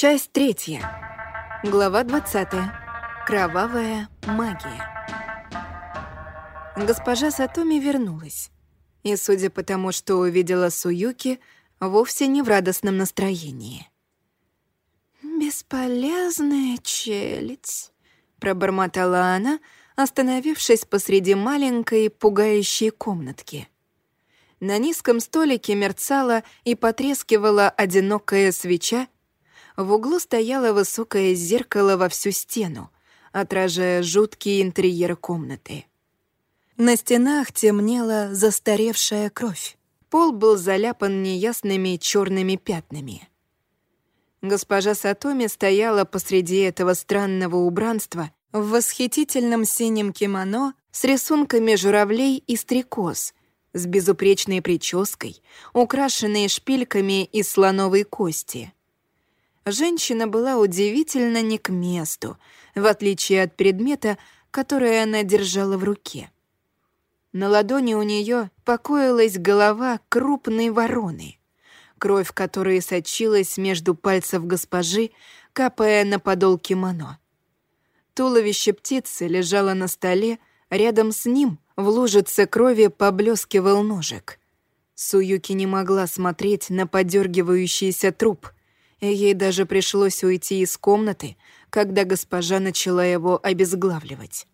Часть третья. Глава 20. Кровавая магия. Госпожа Сатоми вернулась. И, судя по тому, что увидела Суюки, вовсе не в радостном настроении. «Бесполезная челядь», — пробормотала она, остановившись посреди маленькой, пугающей комнатки. На низком столике мерцала и потрескивала одинокая свеча, в углу стояло высокое зеркало во всю стену, отражая жуткий интерьер комнаты. На стенах темнела застаревшая кровь. Пол был заляпан неясными черными пятнами. Госпожа Сатоми стояла посреди этого странного убранства в восхитительном синем кимоно с рисунками журавлей и стрекоз, с безупречной прической, украшенной шпильками из слоновой кости — женщина была удивительно не к месту, в отличие от предмета, который она держала в руке. На ладони у нее покоилась голова крупной вороны, кровь которой сочилась между пальцев госпожи, капая на подол кимоно. Туловище птицы лежало на столе, рядом с ним в лужице крови поблескивал ножик. Суюки не могла смотреть на подергивающийся труп — ей даже пришлось уйти из комнаты, когда госпожа начала его обезглавливать.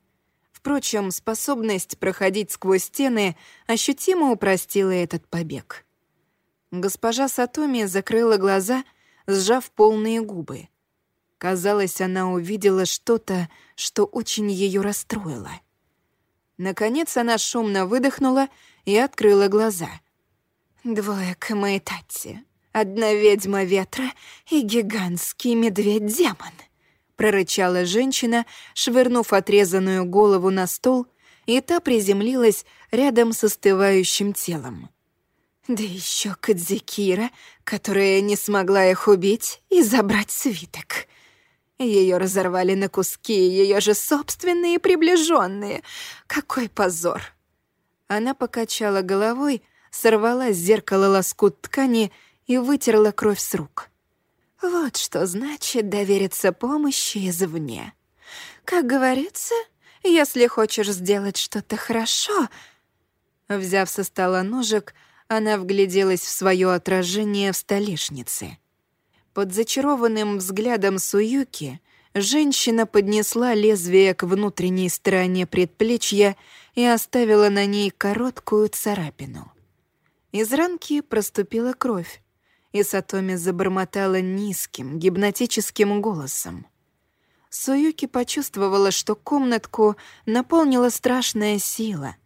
Впрочем, способность проходить сквозь стены ощутимо упростила этот побег. Госпожа Сатоми закрыла глаза, сжав полные губы. Казалось, она увидела что-то, что очень ее расстроило. Наконец она шумно выдохнула и открыла глаза. «Двое Камаэтатти», одна ведьма ветра и гигантский медведь-демон», — прорычала женщина, швырнув отрезанную голову на стол, и та приземлилась рядом с остывающим телом. Да еще Кадзикира, которая не смогла их убить и забрать свиток. Ее разорвали на куски, ее же собственные приближенные. Какой позор! Она покачала головой, сорвала с зеркала лоскут ткани и вытерла кровь с рук. Вот что значит довериться помощи извне. Как говорится, если хочешь сделать что-то хорошо... Взяв со стола ножик, она вгляделась в свое отражение в столешнице. Под зачарованным взглядом Суюки женщина поднесла лезвие к внутренней стороне предплечья и оставила на ней короткую царапину. Из ранки проступила кровь и Сатоми забормотала низким, гипнотическим голосом. Суюки почувствовала, что комнатку наполнила страшная сила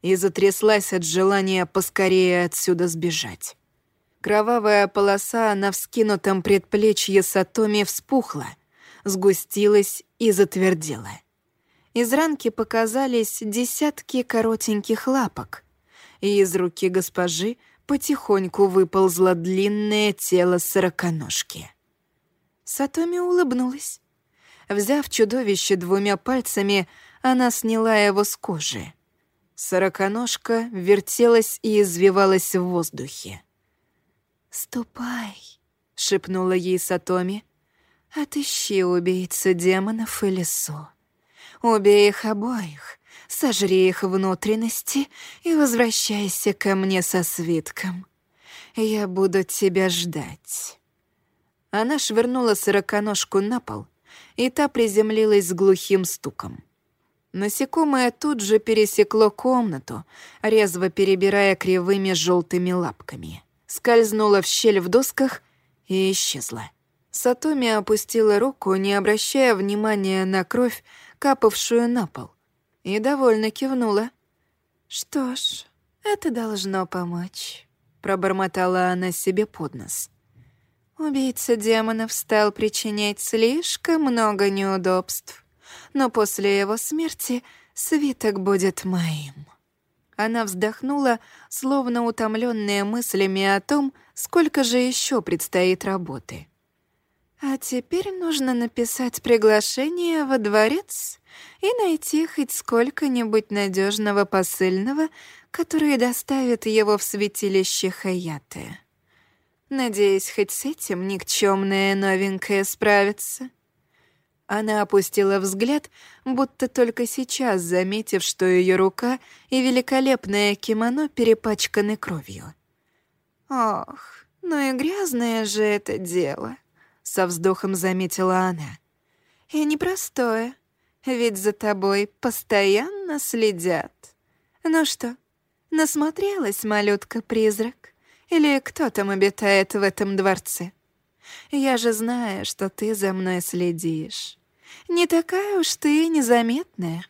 и затряслась от желания поскорее отсюда сбежать. Кровавая полоса на вскинутом предплечье Сатоми вспухла, сгустилась и затвердела. Из ранки показались десятки коротеньких лапок, и из руки госпожи — потихоньку выползло длинное тело сороконожки. Сатоми улыбнулась. Взяв чудовище двумя пальцами, она сняла его с кожи. Сороконожка вертелась и извивалась в воздухе. «Ступай», — шепнула ей Сатоми, — «отыщи убийцу демонов и лесу. Убей их обоих, сожри их внутренности и возвращайся ко мне со свитком. Я буду тебя ждать». Она швырнула сороконожку на пол, и та приземлилась с глухим стуком. Насекомое тут же пересекло комнату, резво перебирая кривыми желтыми лапками. Скользнуло в щель в досках и исчезла. Сатоми опустила руку, не обращая внимания на кровь, капавшую на пол и довольно кивнула. «Что ж, это должно помочь», — пробормотала она себе под нос. Убийца демонов стал причинять слишком много неудобств, но после его смерти свиток будет моим. Она вздохнула, словно утомленная мыслями о том, сколько же еще предстоит работы. А теперь нужно написать приглашение во дворец и найти хоть сколько-нибудь надежного посыльного, который доставит его в святилище Хаяты. Надеюсь, хоть с этим никчемная новенькая справится. Она опустила взгляд, будто только сейчас заметив, что ее рука и великолепное кимоно перепачканы кровью. «Ох, ну и грязное же это дело», — со вздохом заметила она. «И непростое, ведь за тобой постоянно следят. Ну что, насмотрелась малютка-призрак? Или кто там обитает в этом дворце? Я же знаю, что ты за мной следишь. Не такая уж ты незаметная».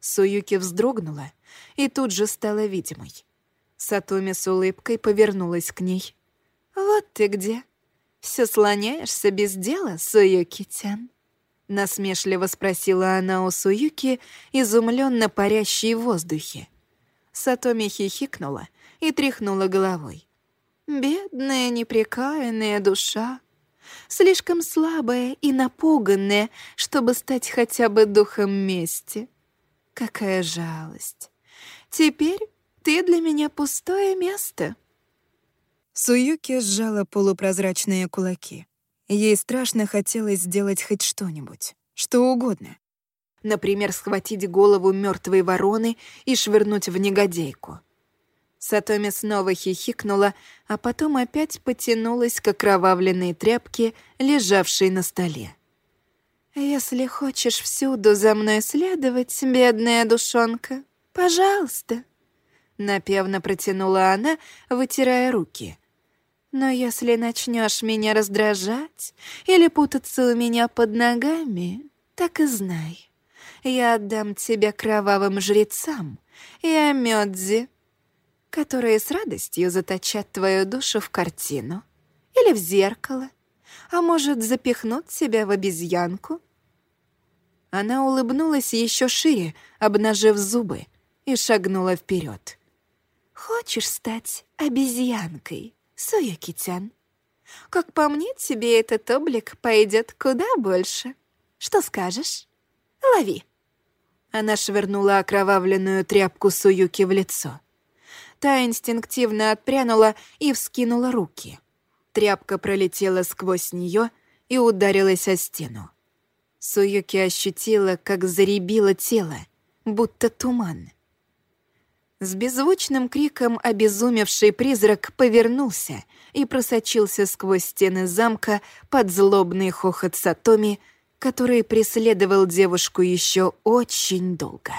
Суюки вздрогнула и тут же стала видимой. Сатоми с улыбкой повернулась к ней. «Вот ты где. Все слоняешься без дела, Суюки-тян?» Насмешливо спросила она у Суюки, изумленно парящей в воздухе. Сатоми хихикнула и тряхнула головой. «Бедная непрекаянная душа слишком слабая и напуганная, чтобы стать хотя бы духом мести. Какая жалость. Теперь ты для меня пустое место». Суюки сжала полупрозрачные кулаки. Ей страшно хотелось сделать хоть что-нибудь, что угодно. Например, схватить голову мертвой вороны и швырнуть в негодейку — Сатоми снова хихикнула, а потом опять потянулась к окровавленной тряпке, лежавшей на столе. «Если хочешь всюду за мной следовать, бедная душонка, пожалуйста», — напевно протянула она, вытирая руки. «Но если начнешь меня раздражать или путаться у меня под ногами, так и знай, я отдам тебя кровавым жрецам и Амёдзи, которые с радостью заточат твою душу в картину или в зеркало, а может, запихнут себя в обезьянку. Она улыбнулась еще шире, обнажив зубы, и шагнула вперед. «Хочешь стать обезьянкой, Суюкитян? Как по мне, тебе этот облик пойдет куда больше. Что скажешь? Лови!» Она швырнула окровавленную тряпку Суюки в лицо. Та инстинктивно отпрянула и вскинула руки. Тряпка пролетела сквозь нее и ударилась о стену. Суюки ощутила, как заребило тело, будто туман. С беззвучным криком обезумевший призрак повернулся и просочился сквозь стены замка под злобный хохот Сатоми, который преследовал девушку еще очень долго.